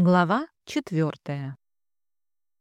Глава четвертая.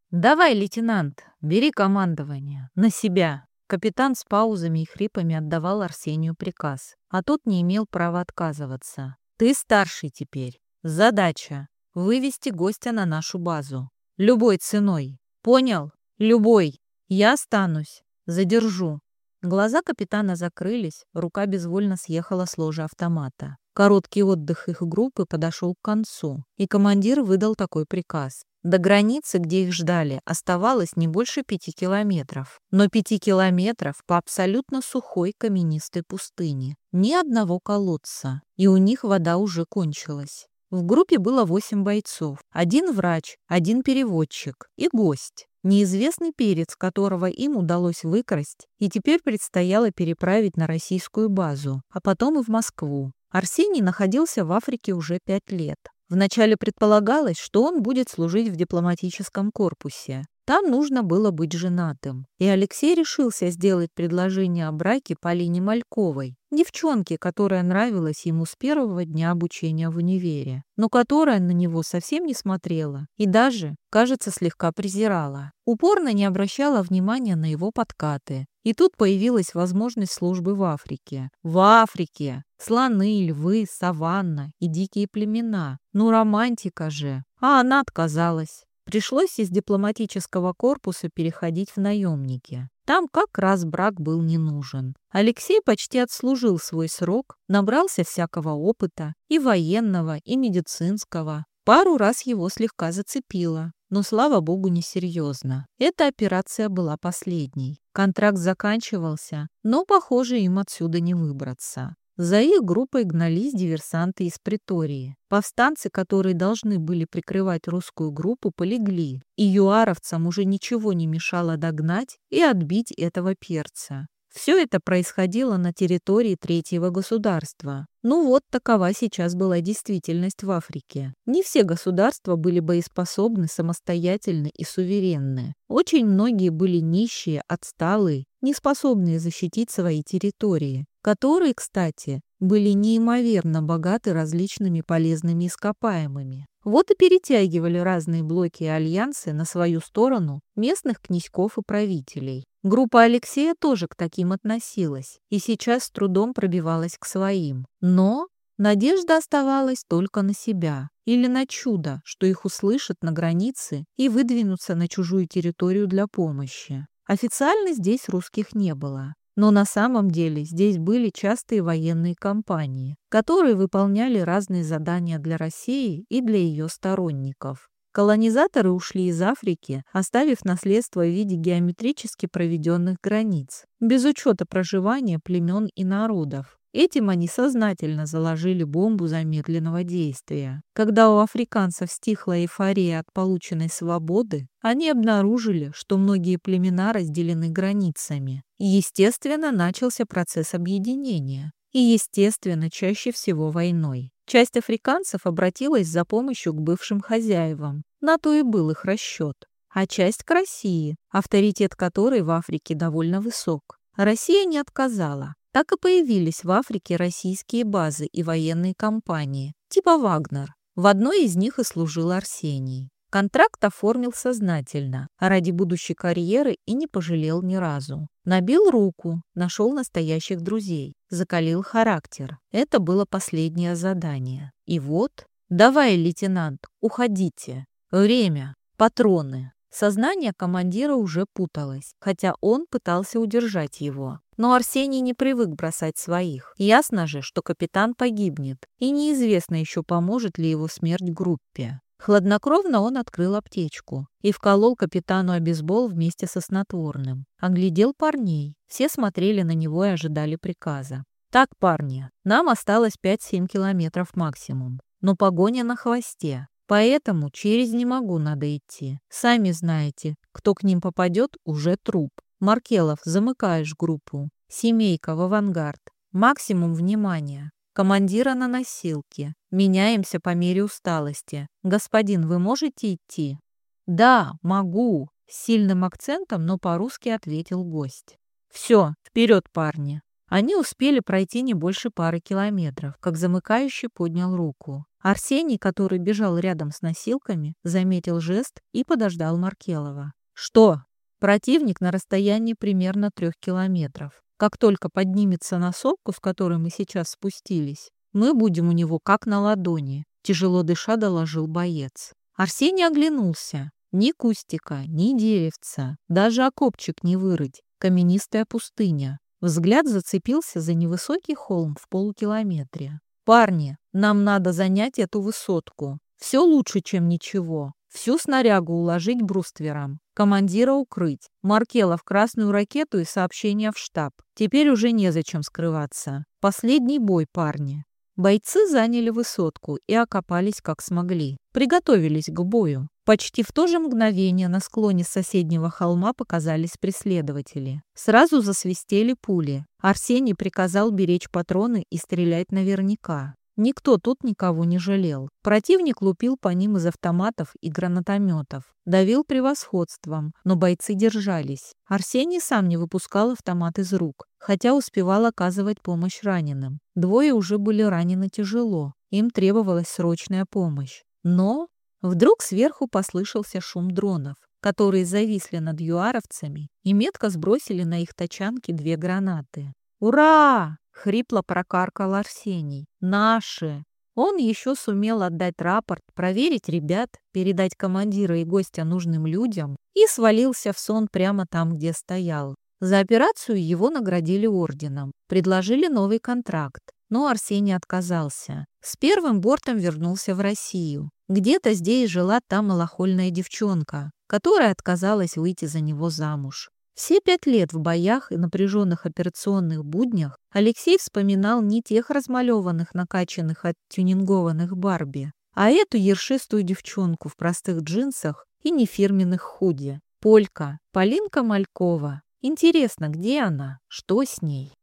«Давай, лейтенант, бери командование. На себя!» Капитан с паузами и хрипами отдавал Арсению приказ, а тот не имел права отказываться. «Ты старший теперь. Задача — вывести гостя на нашу базу. Любой ценой. Понял? Любой. Я останусь. Задержу». Глаза капитана закрылись, рука безвольно съехала с ложа автомата. Короткий отдых их группы подошел к концу, и командир выдал такой приказ. До границы, где их ждали, оставалось не больше пяти километров. Но пяти километров по абсолютно сухой каменистой пустыне. Ни одного колодца, и у них вода уже кончилась. В группе было восемь бойцов. Один врач, один переводчик и гость. Неизвестный перец, которого им удалось выкрасть, и теперь предстояло переправить на российскую базу, а потом и в Москву. Арсений находился в Африке уже пять лет. Вначале предполагалось, что он будет служить в дипломатическом корпусе. Там нужно было быть женатым. И Алексей решился сделать предложение о браке Полине Мальковой, девчонке, которая нравилась ему с первого дня обучения в универе, но которая на него совсем не смотрела и даже, кажется, слегка презирала. Упорно не обращала внимания на его подкаты. И тут появилась возможность службы в Африке. В Африке! Слоны, львы, саванна и дикие племена. Ну, романтика же. А она отказалась. Пришлось из дипломатического корпуса переходить в наемники. Там как раз брак был не нужен. Алексей почти отслужил свой срок, набрался всякого опыта, и военного, и медицинского. Пару раз его слегка зацепило, но, слава богу, несерьезно. Эта операция была последней. Контракт заканчивался, но, похоже, им отсюда не выбраться. За их группой гнались диверсанты из Притории. Повстанцы, которые должны были прикрывать русскую группу, полегли, и юаровцам уже ничего не мешало догнать и отбить этого перца. Все это происходило на территории третьего государства. Ну вот такова сейчас была действительность в Африке. Не все государства были боеспособны, самостоятельны и суверенны. Очень многие были нищие, отсталые, неспособные защитить свои территории которые, кстати, были неимоверно богаты различными полезными ископаемыми. Вот и перетягивали разные блоки и альянсы на свою сторону местных князьков и правителей. Группа Алексея тоже к таким относилась и сейчас с трудом пробивалась к своим. Но надежда оставалась только на себя или на чудо, что их услышат на границе и выдвинутся на чужую территорию для помощи. Официально здесь русских не было. Но на самом деле здесь были частые военные кампании, которые выполняли разные задания для России и для ее сторонников. Колонизаторы ушли из Африки, оставив наследство в виде геометрически проведенных границ, без учета проживания племен и народов. Этим они сознательно заложили бомбу замедленного действия. Когда у африканцев стихла эйфория от полученной свободы, они обнаружили, что многие племена разделены границами. И, естественно, начался процесс объединения. И, естественно, чаще всего войной. Часть африканцев обратилась за помощью к бывшим хозяевам. На то и был их расчет. А часть к России, авторитет которой в Африке довольно высок. Россия не отказала. Так и появились в Африке российские базы и военные компании, типа «Вагнер». В одной из них и служил Арсений. Контракт оформил сознательно, а ради будущей карьеры и не пожалел ни разу. Набил руку, нашел настоящих друзей, закалил характер. Это было последнее задание. И вот, давай, лейтенант, уходите. Время, патроны. Сознание командира уже путалось, хотя он пытался удержать его. Но Арсений не привык бросать своих. Ясно же, что капитан погибнет, и неизвестно еще, поможет ли его смерть группе. Хладнокровно он открыл аптечку и вколол капитану обезбол вместе со снотворным. Оглядел парней. Все смотрели на него и ожидали приказа. «Так, парни, нам осталось 5-7 километров максимум, но погоня на хвосте, поэтому через не могу надо идти. Сами знаете, кто к ним попадет, уже труп. Маркелов, замыкаешь группу. Семейка в авангард. Максимум внимания. Командира на носилке. Меняемся по мере усталости. Господин, вы можете идти? Да, могу. С сильным акцентом, но по-русски ответил гость. Все, вперед, парни. Они успели пройти не больше пары километров, как замыкающий поднял руку. Арсений, который бежал рядом с носилками, заметил жест и подождал Маркелова. «Что?» Противник на расстоянии примерно трех километров. Как только поднимется на сопку, с которой мы сейчас спустились, мы будем у него как на ладони», — тяжело дыша доложил боец. Арсений оглянулся. Ни кустика, ни деревца, даже окопчик не вырыть. Каменистая пустыня. Взгляд зацепился за невысокий холм в полукилометре. «Парни, нам надо занять эту высотку. Все лучше, чем ничего. Всю снарягу уложить бруствером. Командира укрыть. Маркела в красную ракету и сообщение в штаб. Теперь уже незачем скрываться. Последний бой, парни». Бойцы заняли высотку и окопались как смогли. Приготовились к бою. Почти в то же мгновение на склоне соседнего холма показались преследователи. Сразу засвистели пули. Арсений приказал беречь патроны и стрелять наверняка. Никто тут никого не жалел. Противник лупил по ним из автоматов и гранатометов. Давил превосходством, но бойцы держались. Арсений сам не выпускал автомат из рук, хотя успевал оказывать помощь раненым. Двое уже были ранены тяжело. Им требовалась срочная помощь. Но Вдруг сверху послышался шум дронов, которые зависли над юаровцами и метко сбросили на их тачанки две гранаты. «Ура!» — хрипло прокаркал Арсений. «Наши!» Он еще сумел отдать рапорт, проверить ребят, передать командира и гостя нужным людям и свалился в сон прямо там, где стоял. За операцию его наградили орденом, предложили новый контракт, но Арсений отказался. С первым бортом вернулся в Россию. Где-то здесь жила та малохольная девчонка, которая отказалась выйти за него замуж. Все пять лет в боях и напряженных операционных буднях Алексей вспоминал не тех размалеванных, накачанных, оттюнингованных Барби, а эту ершистую девчонку в простых джинсах и нефирменных худи. Полька, Полинка Малькова. Интересно, где она? Что с ней?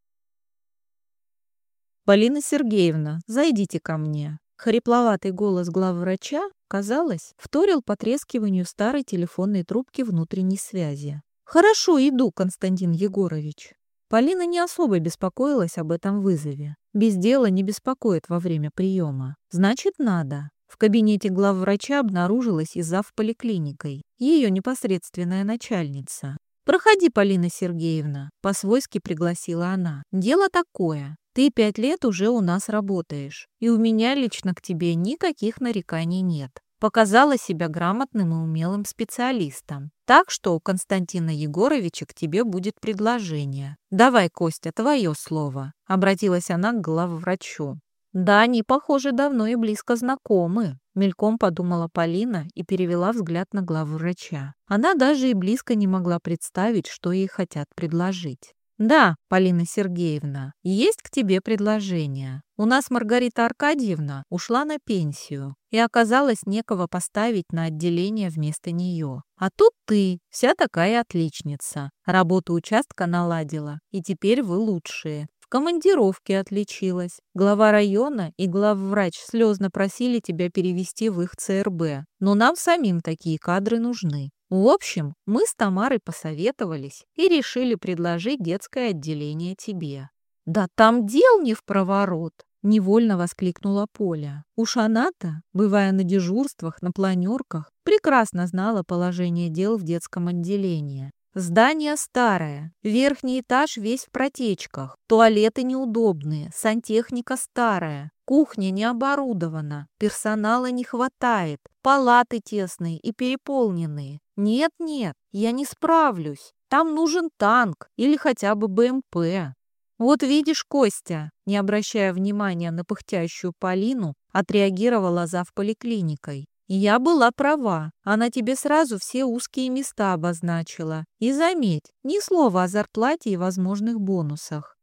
«Полина Сергеевна, зайдите ко мне», Хрипловатый голос главврача, казалось, вторил потрескиванию старой телефонной трубки внутренней связи. «Хорошо, иду, Константин Егорович». Полина не особо беспокоилась об этом вызове. Без дела не беспокоит во время приема. Значит, надо. В кабинете главврача обнаружилась и зав поликлиникой, ее непосредственная начальница. «Проходи, Полина Сергеевна», — по-свойски пригласила она. «Дело такое. Ты пять лет уже у нас работаешь, и у меня лично к тебе никаких нареканий нет. Показала себя грамотным и умелым специалистом. Так что у Константина Егоровича к тебе будет предложение. Давай, Костя, твое слово. Обратилась она к главврачу. Да, они, похоже, давно и близко знакомы. Мельком подумала Полина и перевела взгляд на главврача. Она даже и близко не могла представить, что ей хотят предложить. «Да, Полина Сергеевна, есть к тебе предложение. У нас Маргарита Аркадьевна ушла на пенсию, и оказалось некого поставить на отделение вместо нее. А тут ты, вся такая отличница. Работу участка наладила, и теперь вы лучшие. В командировке отличилась. Глава района и главврач слезно просили тебя перевести в их ЦРБ. Но нам самим такие кадры нужны. В общем, мы с Тамарой посоветовались и решили предложить детское отделение тебе. Да там дел не в проворот, невольно воскликнула Поля. Уж она-то, бывая на дежурствах, на планерках, прекрасно знала положение дел в детском отделении. Здание старое, верхний этаж весь в протечках, туалеты неудобные, сантехника старая, кухня не оборудована, персонала не хватает, палаты тесные и переполненные. Нет-нет, я не справлюсь, там нужен танк или хотя бы БМП. Вот видишь, Костя, не обращая внимания на пыхтящую Полину, отреагировала зав поликлиникой. Я была права. Она тебе сразу все узкие места обозначила. И заметь, ни слова о зарплате и возможных бонусах.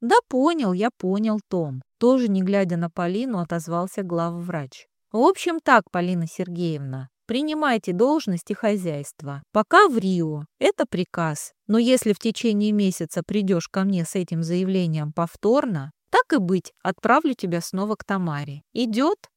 Да понял, я понял, Том. Тоже не глядя на Полину, отозвался главврач. В общем так, Полина Сергеевна, принимайте должность и хозяйство. Пока в Рио. Это приказ. Но если в течение месяца придешь ко мне с этим заявлением повторно, так и быть, отправлю тебя снова к Тамаре. Идет?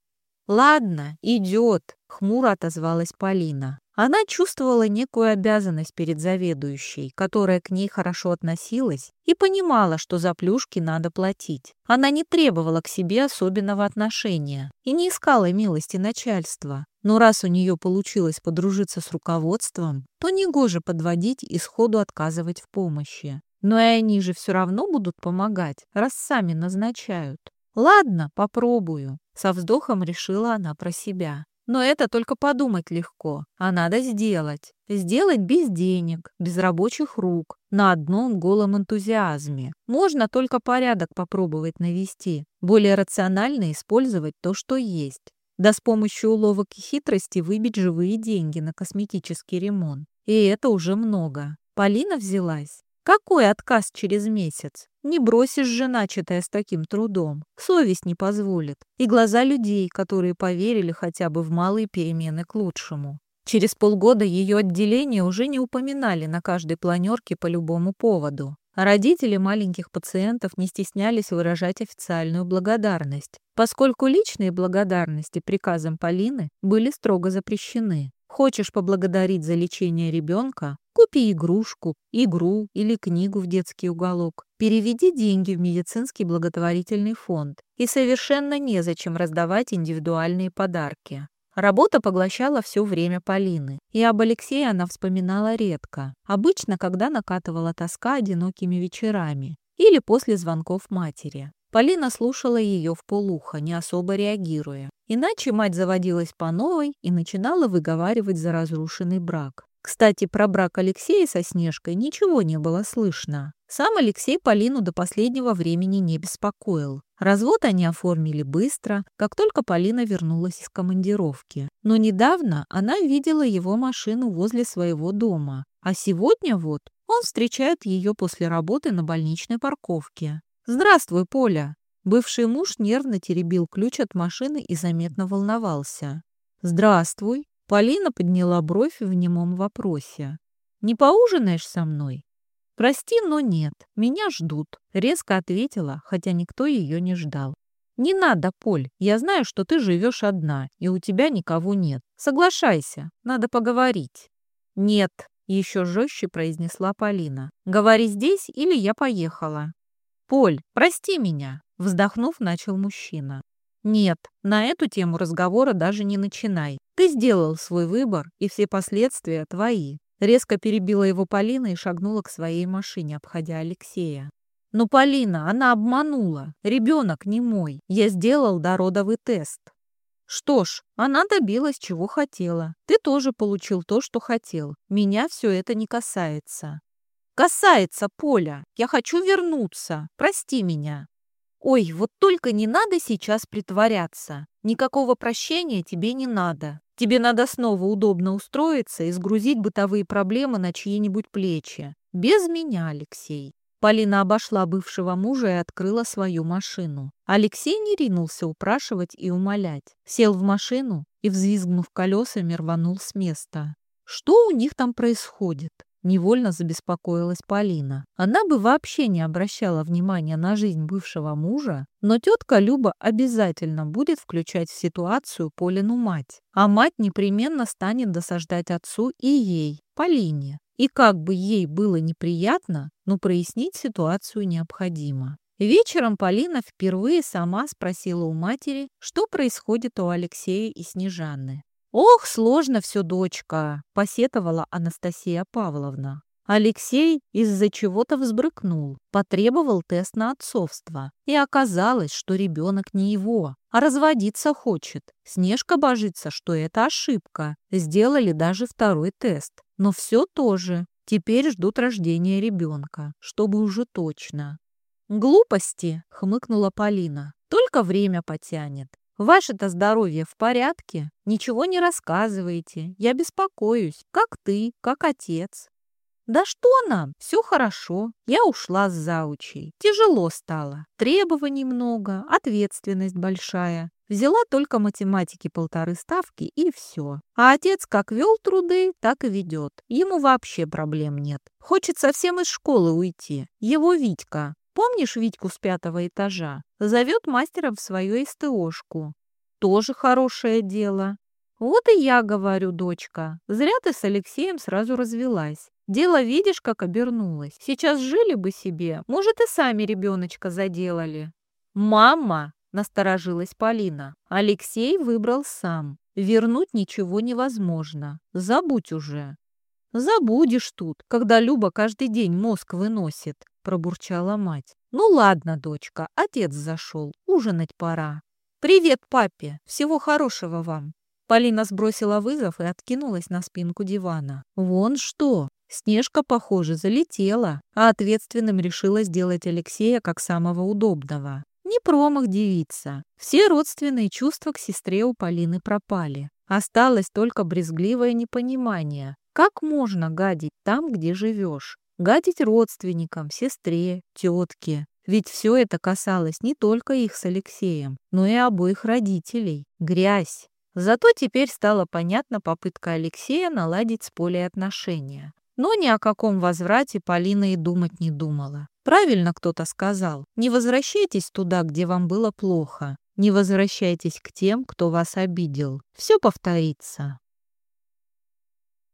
«Ладно, идет», — хмуро отозвалась Полина. Она чувствовала некую обязанность перед заведующей, которая к ней хорошо относилась, и понимала, что за плюшки надо платить. Она не требовала к себе особенного отношения и не искала милости начальства. Но раз у нее получилось подружиться с руководством, то негоже подводить и сходу отказывать в помощи. Но и они же все равно будут помогать, раз сами назначают. «Ладно, попробую», — со вздохом решила она про себя. Но это только подумать легко, а надо сделать. Сделать без денег, без рабочих рук, на одном голом энтузиазме. Можно только порядок попробовать навести, более рационально использовать то, что есть. Да с помощью уловок и хитрости выбить живые деньги на косметический ремонт. И это уже много. Полина взялась. Какой отказ через месяц? Не бросишь же начатое с таким трудом. Совесть не позволит. И глаза людей, которые поверили хотя бы в малые перемены к лучшему. Через полгода ее отделение уже не упоминали на каждой планерке по любому поводу. Родители маленьких пациентов не стеснялись выражать официальную благодарность, поскольку личные благодарности приказом Полины были строго запрещены. Хочешь поблагодарить за лечение ребенка? Купи игрушку, игру или книгу в детский уголок. Переведи деньги в медицинский благотворительный фонд. И совершенно незачем раздавать индивидуальные подарки. Работа поглощала все время Полины, и об Алексее она вспоминала редко, обычно, когда накатывала тоска одинокими вечерами или после звонков матери. Полина слушала ее в полухо, не особо реагируя. Иначе мать заводилась по новой и начинала выговаривать за разрушенный брак. Кстати, про брак Алексея со Снежкой ничего не было слышно. Сам Алексей Полину до последнего времени не беспокоил. Развод они оформили быстро, как только Полина вернулась из командировки. Но недавно она видела его машину возле своего дома. А сегодня вот он встречает ее после работы на больничной парковке. «Здравствуй, Поля!» Бывший муж нервно теребил ключ от машины и заметно волновался. «Здравствуй!» Полина подняла бровь в немом вопросе. «Не поужинаешь со мной?» «Прости, но нет, меня ждут», — резко ответила, хотя никто ее не ждал. «Не надо, Поль, я знаю, что ты живешь одна, и у тебя никого нет. Соглашайся, надо поговорить». «Нет», — еще жестче произнесла Полина. «Говори здесь, или я поехала». «Поль, прости меня», — вздохнув, начал мужчина. «Нет, на эту тему разговора даже не начинай. Ты сделал свой выбор, и все последствия твои». Резко перебила его Полина и шагнула к своей машине, обходя Алексея. «Но Полина, она обманула. Ребенок не мой. Я сделал дородовый тест». «Что ж, она добилась, чего хотела. Ты тоже получил то, что хотел. Меня все это не касается». «Касается, Поля. Я хочу вернуться. Прости меня». «Ой, вот только не надо сейчас притворяться. Никакого прощения тебе не надо. Тебе надо снова удобно устроиться и сгрузить бытовые проблемы на чьи-нибудь плечи. Без меня, Алексей». Полина обошла бывшего мужа и открыла свою машину. Алексей не ринулся упрашивать и умолять. Сел в машину и, взвизгнув колесами, рванул с места. Что у них там происходит? Невольно забеспокоилась Полина. Она бы вообще не обращала внимания на жизнь бывшего мужа, но тетка Люба обязательно будет включать в ситуацию Полину мать. А мать непременно станет досаждать отцу и ей, Полине. И как бы ей было неприятно, но прояснить ситуацию необходимо. Вечером Полина впервые сама спросила у матери, что происходит у Алексея и Снежаны. «Ох, сложно все, дочка!» – посетовала Анастасия Павловна. Алексей из-за чего-то взбрыкнул, потребовал тест на отцовство. И оказалось, что ребенок не его, а разводиться хочет. Снежка божится, что это ошибка. Сделали даже второй тест. Но все тоже. Теперь ждут рождения ребенка, чтобы уже точно. «Глупости!» — хмыкнула Полина. «Только время потянет. Ваше-то здоровье в порядке? Ничего не рассказываете. Я беспокоюсь. Как ты, как отец. Да что нам? Все хорошо. Я ушла с заучей. Тяжело стало. Требований много, ответственность большая. Взяла только математики полторы ставки и все. А отец как вел труды, так и ведет. Ему вообще проблем нет. Хочет совсем из школы уйти. Его Витька. Помнишь Витьку с пятого этажа? Зовет мастера в свою СТОшку. Тоже хорошее дело. Вот и я говорю, дочка, зря ты с Алексеем сразу развелась. Дело видишь, как обернулось. Сейчас жили бы себе, может, и сами ребеночка заделали. Мама, насторожилась Полина. Алексей выбрал сам. Вернуть ничего невозможно. Забудь уже. Забудешь тут, когда Люба каждый день мозг выносит, пробурчала мать. Ну ладно, дочка, отец зашел, ужинать пора. Привет папе, всего хорошего вам. Полина сбросила вызов и откинулась на спинку дивана. Вон что, Снежка, похоже, залетела, а ответственным решила сделать Алексея как самого удобного. Не промах девица. Все родственные чувства к сестре у Полины пропали. Осталось только брезгливое непонимание. Как можно гадить там, где живешь? Гадить родственникам, сестре, тетке. Ведь все это касалось не только их с Алексеем, но и обоих родителей. Грязь. Зато теперь стала понятна попытка Алексея наладить с Полей отношения. Но ни о каком возврате Полина и думать не думала. Правильно кто-то сказал, не возвращайтесь туда, где вам было плохо. Не возвращайтесь к тем, кто вас обидел. Все повторится.